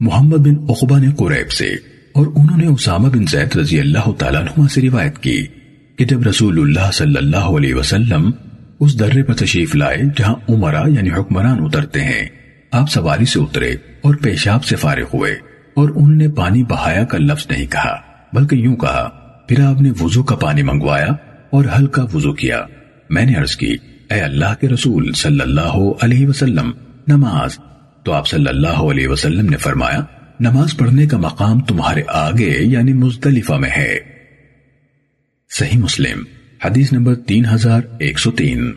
محمد بن عقبہ نے قریب سے اور انہوں نے اسامہ بن زید رضی اللہ تعالیٰ عنہ سے روایت کی کہ جب رسول اللہ صلی اللہ علیہ وسلم اس درے پر تشریف لائے جہاں عمرہ یعنی حکمران اترتے ہیں، آپ سواری سے اترے اور پیشاب سے فارغ ہوئے اور انہوں نے پانی بہایا کا لفظ نہیں کہا، بلکہ یوں کہا، پھر آپ نے وضو کا پانی منگوایا اور ہلکا وضو کیا۔ میں نے عرض کی، اے اللہ کے رسول صلی اللہ علیہ وسلم، نماز تو آپ صلی اللہ علیہ وسلم نے فرمایا، نماز پڑھنے کا مقام تمہارے آگے یعنی مزدلفہ میں ہے۔ صحیح مسلم، حدیث نمبر تین ہزار ایک سو تین۔